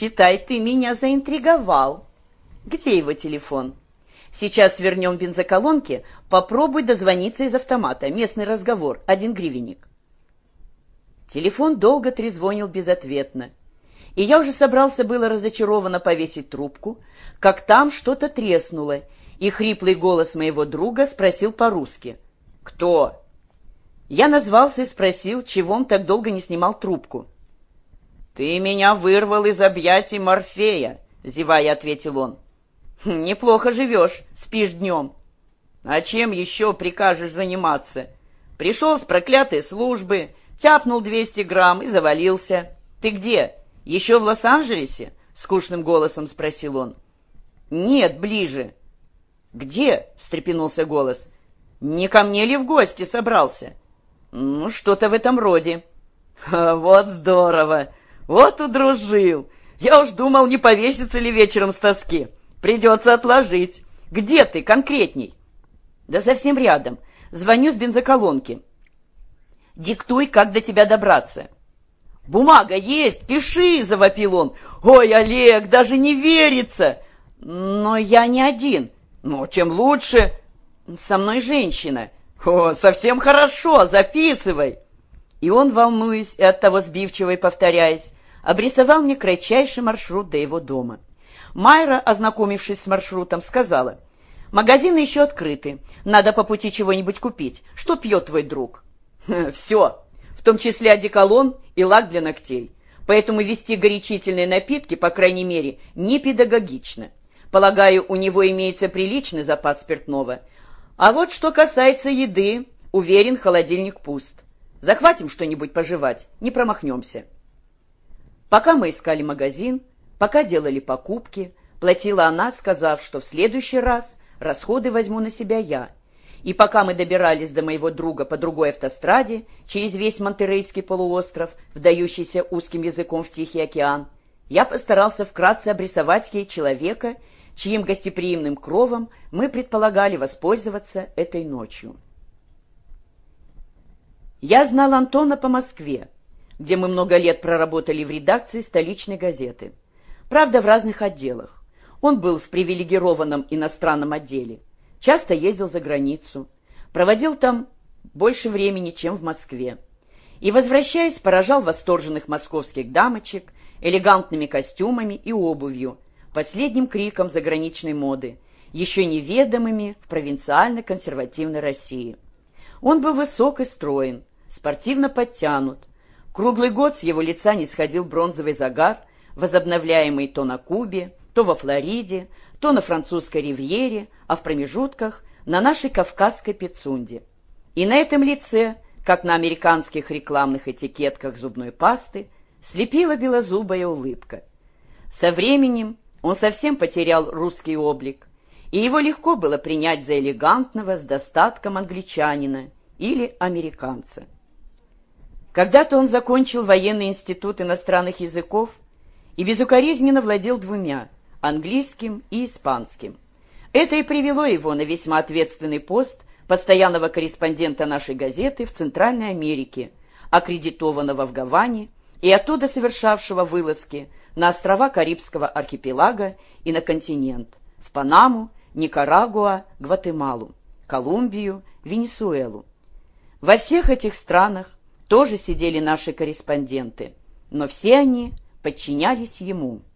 Считай, ты меня заинтриговал. Где его телефон? Сейчас вернем бензоколонки, попробуй дозвониться из автомата. Местный разговор, один гривенник. Телефон долго трезвонил безответно. И я уже собрался было разочарованно повесить трубку, как там что-то треснуло, и хриплый голос моего друга спросил по-русски. «Кто?» Я назвался и спросил, чего он так долго не снимал трубку. «Ты меня вырвал из объятий Морфея», — зевая ответил он. «Хм, «Неплохо живешь, спишь днем». «А чем еще прикажешь заниматься? Пришел с проклятой службы, тяпнул 200 грамм и завалился. Ты где? Еще в Лос-Анджелесе?» — скучным голосом спросил он. «Нет, ближе». «Где?» — встрепенулся голос. «Не ко мне ли в гости собрался?» «Ну, что-то в этом роде». «Вот здорово! Вот удружил! Я уж думал, не повесится ли вечером с тоски. Придется отложить. Где ты конкретней?» «Да совсем рядом. Звоню с бензоколонки». «Диктуй, как до тебя добраться». «Бумага есть, пиши!» — завопил он. «Ой, Олег, даже не верится!» «Но я не один». «Ну, тем лучше!» «Со мной женщина». «О, совсем хорошо, записывай!» И он, волнуясь и оттого сбивчиво и повторяясь, обрисовал мне кратчайший маршрут до его дома. Майра, ознакомившись с маршрутом, сказала, «Магазины еще открыты, надо по пути чего-нибудь купить. Что пьет твой друг?» «Все, в том числе одеколон и лак для ногтей. Поэтому вести горячительные напитки, по крайней мере, не педагогично. Полагаю, у него имеется приличный запас спиртного, а вот что касается еды, уверен, холодильник пуст. Захватим что-нибудь пожевать, не промахнемся. Пока мы искали магазин, пока делали покупки, платила она, сказав, что в следующий раз расходы возьму на себя я. И пока мы добирались до моего друга по другой автостраде, через весь Монтерейский полуостров, вдающийся узким языком в Тихий океан, я постарался вкратце обрисовать ей человека, чьим гостеприимным кровом мы предполагали воспользоваться этой ночью. Я знал Антона по Москве, где мы много лет проработали в редакции столичной газеты. Правда, в разных отделах. Он был в привилегированном иностранном отделе, часто ездил за границу, проводил там больше времени, чем в Москве. И, возвращаясь, поражал восторженных московских дамочек элегантными костюмами и обувью, последним криком заграничной моды, еще неведомыми в провинциально-консервативной России. Он был высок и строен, спортивно подтянут. Круглый год с его лица не сходил бронзовый загар, возобновляемый то на Кубе, то во Флориде, то на французской ривьере, а в промежутках на нашей кавказской пицунде. И на этом лице, как на американских рекламных этикетках зубной пасты, слепила белозубая улыбка. Со временем он совсем потерял русский облик, и его легко было принять за элегантного с достатком англичанина или американца. Когда-то он закончил военный институт иностранных языков и безукоризненно владел двумя – английским и испанским. Это и привело его на весьма ответственный пост постоянного корреспондента нашей газеты в Центральной Америке, аккредитованного в Гаване и оттуда совершавшего вылазки – на острова Карибского архипелага и на континент, в Панаму, Никарагуа, Гватемалу, Колумбию, Венесуэлу. Во всех этих странах тоже сидели наши корреспонденты, но все они подчинялись ему –